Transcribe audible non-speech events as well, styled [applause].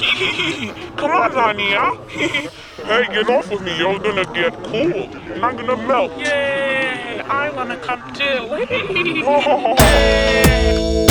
Come on, Zania. hey, get off of me. You're gonna get cool. I'm gonna melt. Yeah, I wanna come too. [laughs]